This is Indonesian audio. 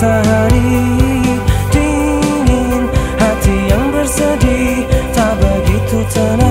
matahari dingin Hati yang bersedih tak begitu tenang.